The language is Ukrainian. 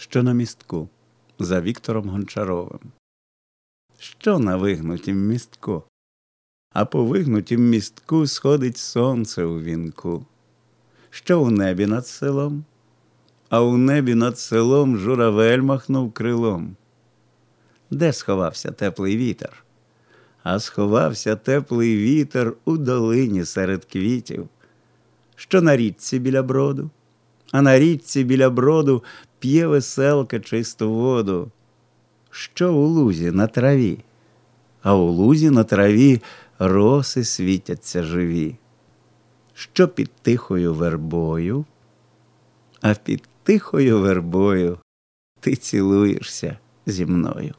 що на містку за Віктором Гончаровим. Що на вигнутім містку? А по вигнутім містку сходить сонце у вінку. Що у небі над селом? А у небі над селом журавель махнув крилом. Де сховався теплий вітер? А сховався теплий вітер у долині серед квітів, що на річці біля броду, а на річці біля броду п'є веселка чисту воду, що у лузі на траві, а у лузі на траві роси світяться живі, що під тихою вербою, а під тихою вербою ти цілуєшся зі мною.